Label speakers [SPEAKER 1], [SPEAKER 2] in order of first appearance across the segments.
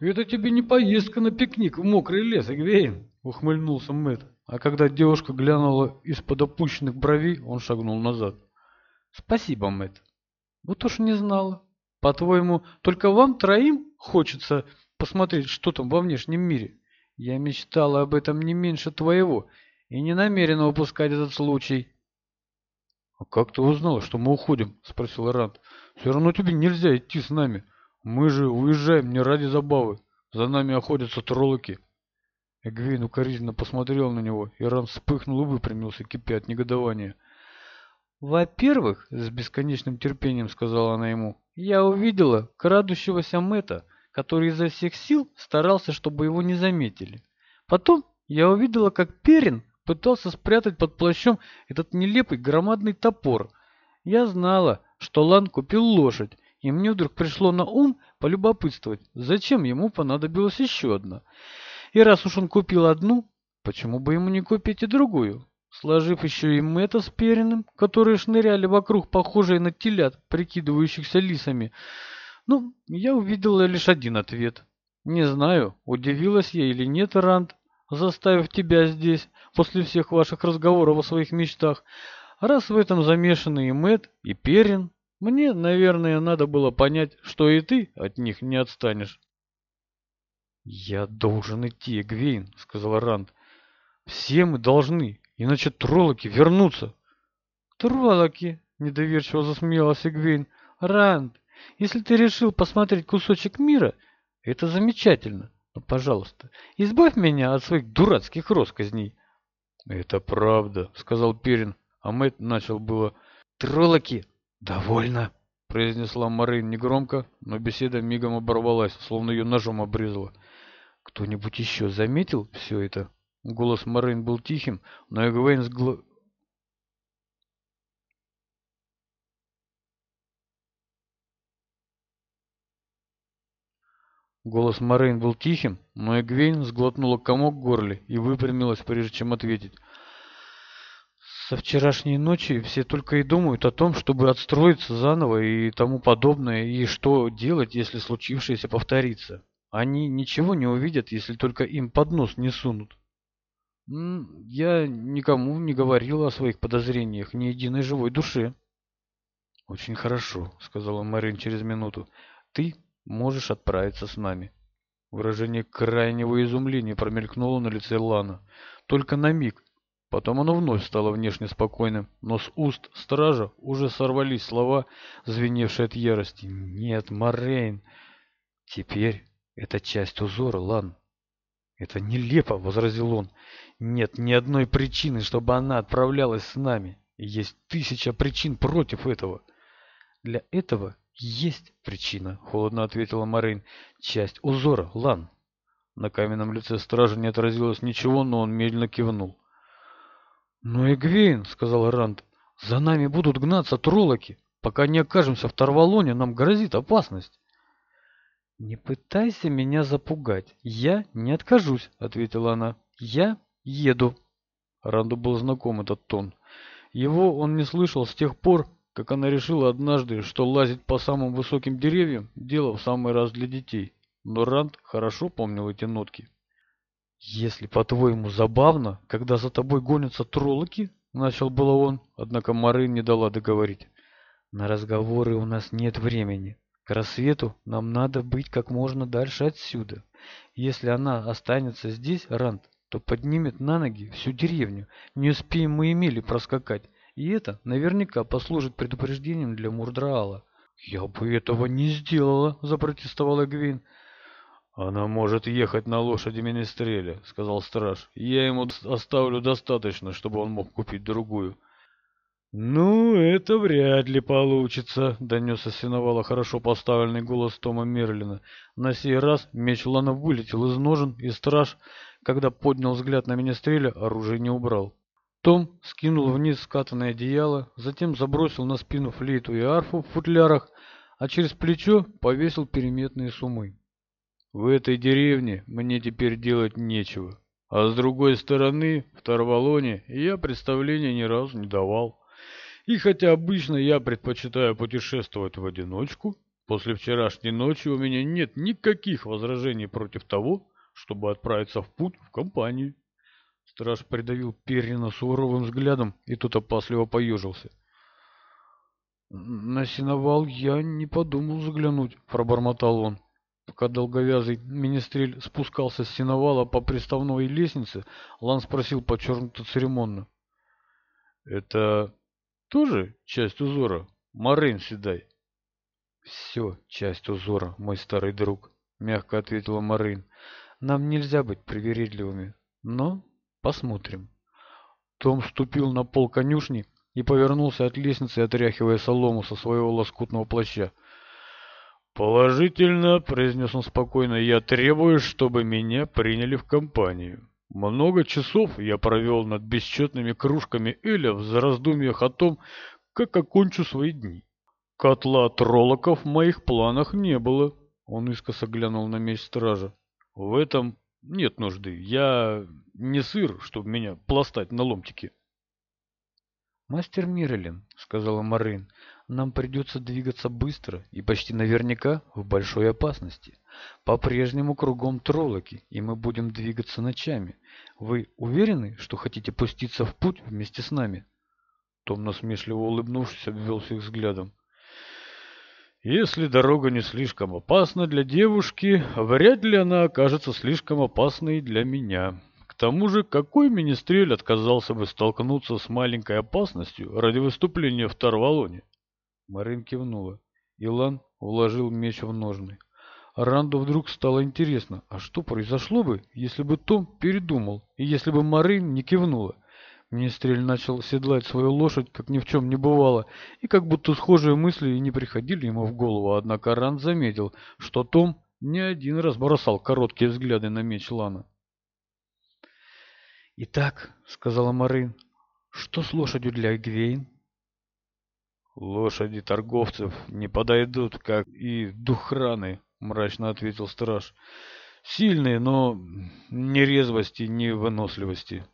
[SPEAKER 1] «Это тебе не поездка на пикник в мокрый лес, Игвейн!» — ухмыльнулся Мэтт. А когда девушка глянула из-под опущенных бровей, он шагнул назад. «Спасибо, Мэтт. Ну вот уж не знала. По-твоему, только вам троим хочется посмотреть, что там во внешнем мире? Я мечтала об этом не меньше твоего и не намерена упускать этот случай». «А как ты узнала, что мы уходим?» — спросил Ранд. «Все равно тебе нельзя идти с нами». Мы же уезжаем не ради забавы. За нами охотятся троллоки. Эгвейн укоризненно посмотрел на него, и Ран вспыхнул и выпрямился, кипя от негодования. «Во-первых, — с бесконечным терпением сказала она ему, — я увидела крадущегося Мэта, который изо всех сил старался, чтобы его не заметили. Потом я увидела, как Перин пытался спрятать под плащом этот нелепый громадный топор. Я знала, что Лан купил лошадь, и мне вдруг пришло на ум полюбопытствовать, зачем ему понадобилась еще одна. И раз уж он купил одну, почему бы ему не купить и другую? Сложив еще и Мэтта с Перином, которые шныряли вокруг, похожие на телят, прикидывающихся лисами, ну, я увидела лишь один ответ. Не знаю, удивилась я или нет, Ранд, заставив тебя здесь после всех ваших разговоров о своих мечтах, раз в этом замешаны и Мэтт, и Перин, мне, наверное, надо было понять, что и ты от них не отстанешь. «Я должен идти, Гвейн», — сказал Ранд. «Все мы должны, иначе троллоки вернутся». «Троллоки», — недоверчиво засмеялся Гвейн. «Ранд, если ты решил посмотреть кусочек мира, это замечательно. Но, пожалуйста, избавь меня от своих дурацких росказней». «Это правда», — сказал Перин, а Мэтт начал было. «Троллоки «Довольно», — произнесла Марин негромко, но беседа мигом оборвалась, словно ее ножом обрезала. «Кто-нибудь еще заметил все это?» Голос Марин был тихим, но Эгвейн сгл... Голос Морейн был тихим, но Эгвейн сглотнула комок в горле и выпрямилась, прежде чем ответить. Со вчерашней ночи все только и думают о том, чтобы отстроиться заново и тому подобное, и что делать, если случившееся повторится. Они ничего не увидят, если только им под нос не сунут. Я никому не говорил о своих подозрениях, ни единой живой душе. Очень хорошо, сказала Марин через минуту. Ты можешь отправиться с нами. Выражение крайнего изумления промелькнуло на лице Лана. Только на миг, Потом оно вновь стало внешне спокойным, но с уст стража уже сорвались слова, звеневшие от ярости. «Нет, Морейн, теперь это часть узора, Лан». «Это нелепо», — возразил он. «Нет ни одной причины, чтобы она отправлялась с нами. Есть тысяча причин против этого». «Для этого есть причина», — холодно ответила Морейн. «Часть узора, Лан». На каменном лице стража не отразилось ничего, но он медленно кивнул. «Ну и Гвин», — сказал Ранд, — «за нами будут гнаться троллоки. Пока не окажемся в Тарвалоне, нам грозит опасность». «Не пытайся меня запугать. Я не откажусь», — ответила она. «Я еду». Ранду был знаком этот тон. Его он не слышал с тех пор, как она решила однажды, что лазить по самым высоким деревьям – дело в самый раз для детей. Но Ранд хорошо помнил эти нотки если по-твоему забавно, когда за тобой гонятся троллоки, начал было он, однако Марын не дала договорить. На разговоры у нас нет времени. К рассвету нам надо быть как можно дальше отсюда. Если она останется здесь, Ранд, то поднимет на ноги всю деревню. Не успеем мы имели проскакать. И это наверняка послужит предупреждением для Мурдраала. «Я бы этого не сделала», — запротестовала Гвин. «Она может ехать на лошади Министреля», — сказал страж. «Я ему оставлю достаточно, чтобы он мог купить другую». «Ну, это вряд ли получится», — донесся синовала хорошо поставленный голос Тома Мерлина. На сей раз меч Лана вылетел из ножен, и страж, когда поднял взгляд на Министреля, оружие не убрал. Том скинул вниз скатанное одеяло, затем забросил на спину флейту и арфу в футлярах, а через плечо повесил переметные суммы. В этой деревне мне теперь делать нечего. А с другой стороны, в Тарвалоне я представления ни разу не давал. И хотя обычно я предпочитаю путешествовать в одиночку, после вчерашней ночи у меня нет никаких возражений против того, чтобы отправиться в путь в компанию. Страж придавил Перина суровым взглядом, и тот опасливо поежился. «На сеновал я не подумал заглянуть», — пробормотал он. Пока долговязый министрель спускался с сеновала по приставной лестнице, Лан спросил подчеркнуто церемонно. «Это тоже часть узора, Марин Седай?» «Все часть узора, мой старый друг», — мягко ответила Марин. «Нам нельзя быть привередливыми, но посмотрим». Том ступил на пол конюшни и повернулся от лестницы, отряхивая солому со своего лоскутного плаща. Положительно, произнес он спокойно, я требую, чтобы меня приняли в компанию. Много часов я провел над бесчетными кружками Эля в раздумьях о том, как окончу свои дни. Котла от в моих планах не было. Он искоса глянул на меч стража. В этом нет нужды. Я не сыр, чтобы меня пластать на ломтики. «Мастер Мирелин», — сказала Марин, нам придется двигаться быстро и почти наверняка в большой опасности. По-прежнему кругом троллоки, и мы будем двигаться ночами. Вы уверены, что хотите пуститься в путь вместе с нами?» Том насмешливо улыбнувшись, обвел их взглядом. «Если дорога не слишком опасна для девушки, вряд ли она окажется слишком опасной для меня». К тому же, какой министрель отказался бы столкнуться с маленькой опасностью ради выступления в Тарвалоне? Марин кивнула. Илан вложил меч в ножны. Ранду вдруг стало интересно, а что произошло бы, если бы Том передумал, и если бы Марин не кивнула? Министрель начал седлать свою лошадь, как ни в чем не бывало, и как будто схожие мысли не приходили ему в голову, однако Ранд заметил, что Том не один раз бросал короткие взгляды на меч Лана. «Итак», — сказала Марин, — «что с лошадью для Гвейн?»
[SPEAKER 2] Лошади торговцев не подойдут, как и духраны», мрачно ответил страж. Сильные, но ни резвости, ни выносливости.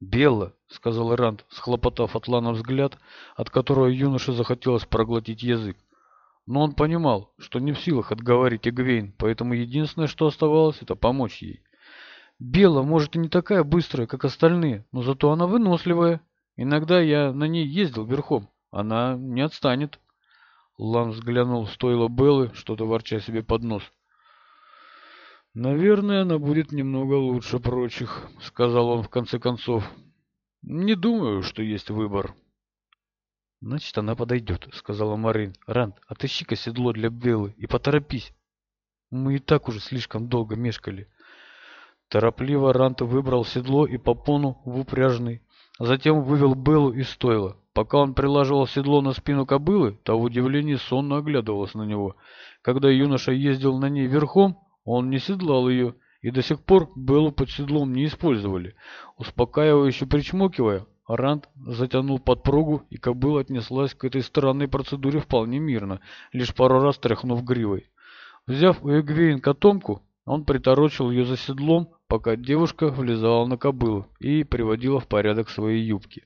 [SPEAKER 1] «Белла», — сказал Ранд, схлопотав от Лана взгляд, от которого юноше захотелось проглотить язык. Но он понимал, что не в силах отговорить Эгвейн, поэтому единственное, что оставалось, это помочь ей. «Белла, может, и не такая быстрая, как остальные, но зато она выносливая. Иногда я на ней ездил верхом. Она не отстанет. Лан взглянул в стойло Беллы, что-то ворча себе под нос. «Наверное, она будет немного лучше прочих», — сказал он в конце концов. «Не думаю, что есть выбор». «Значит, она подойдет», — сказала Марин. «Ранд, отыщи-ка седло для Беллы и поторопись. Мы и так уже слишком долго мешкали». Торопливо Рант выбрал седло и попону в упряжный, а затем вывел Беллу из стойла. Пока он приложил седло на спину кобылы, та в удивлении сонно оглядывалась на него. Когда юноша ездил на ней верхом, он не седлал ее, и до сих пор Беллу под седлом не использовали. Успокаивающе причмокивая, Ранд затянул подпругу, и кобыла отнеслась к этой странной процедуре вполне мирно, лишь пару раз тряхнув гривой. Взяв у Эгвейн котомку, он приторочил ее за седлом, пока девушка влезала на кобылу и приводила в порядок свои юбки.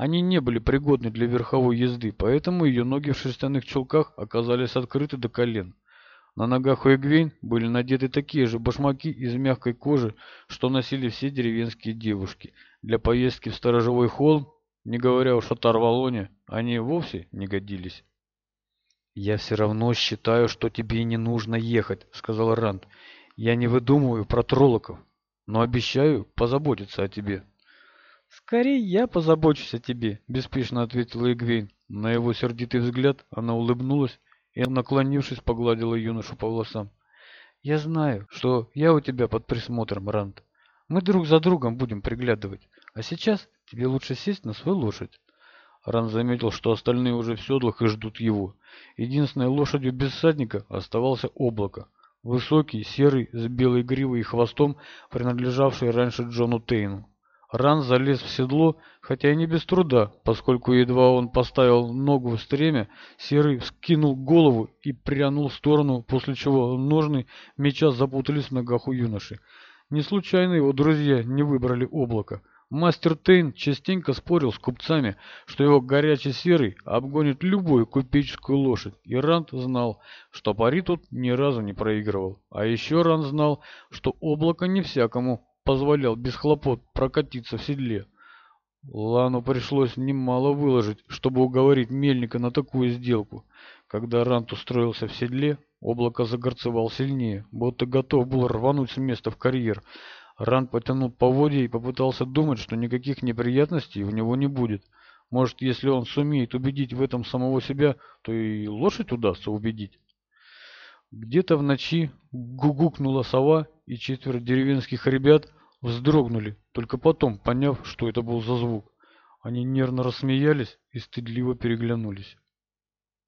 [SPEAKER 1] Они не были пригодны для верховой езды, поэтому ее ноги в шерстяных чулках оказались открыты до колен. На ногах у Эгвейн были надеты такие же башмаки из мягкой кожи, что носили все деревенские девушки. Для поездки в сторожевой холм, не говоря уж о Тарвалоне, они вовсе не годились. «Я все равно считаю, что тебе не нужно ехать», — сказал Ранд. «Я не выдумываю про троллоков, но обещаю позаботиться о тебе». «Скорее я позабочусь о тебе», — беспечно ответила Эгвейн. На его сердитый взгляд она улыбнулась и, наклонившись, погладила юношу по волосам. «Я знаю, что я у тебя под присмотром, Ранд. Мы друг за другом будем приглядывать, а сейчас тебе лучше сесть на свою лошадь». Ран заметил, что остальные уже в седлах и ждут его. Единственной лошадью без садника оставался облако. Высокий, серый, с белой гривой и хвостом, принадлежавший раньше Джону Тейну. Ран залез в седло, хотя и не без труда, поскольку едва он поставил ногу в стремя, Серый вскинул голову и прянул в сторону, после чего ножны меча запутались в ногах у юноши. Не случайно его друзья не выбрали облако. Мастер Тейн частенько спорил с купцами, что его горячий серый обгонит любую купеческую лошадь, и Ранд знал, что пари тут ни разу не проигрывал. А еще Ранд знал, что облако не всякому позволял без хлопот прокатиться в седле. Лану пришлось немало выложить, чтобы уговорить мельника на такую сделку. Когда Рант устроился в седле, облако загорцевал сильнее, будто готов был рвануть с места в карьер. Рант потянул поводья и попытался думать, что никаких неприятностей у него не будет. Может, если он сумеет убедить в этом самого себя, то и лошадь удастся убедить. Где-то в ночи гугукнула сова, и четверо деревенских ребят вздрогнули, только потом, поняв, что это был за звук. Они нервно рассмеялись и стыдливо переглянулись.